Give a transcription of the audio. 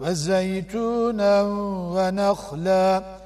وزيتونا ونخلا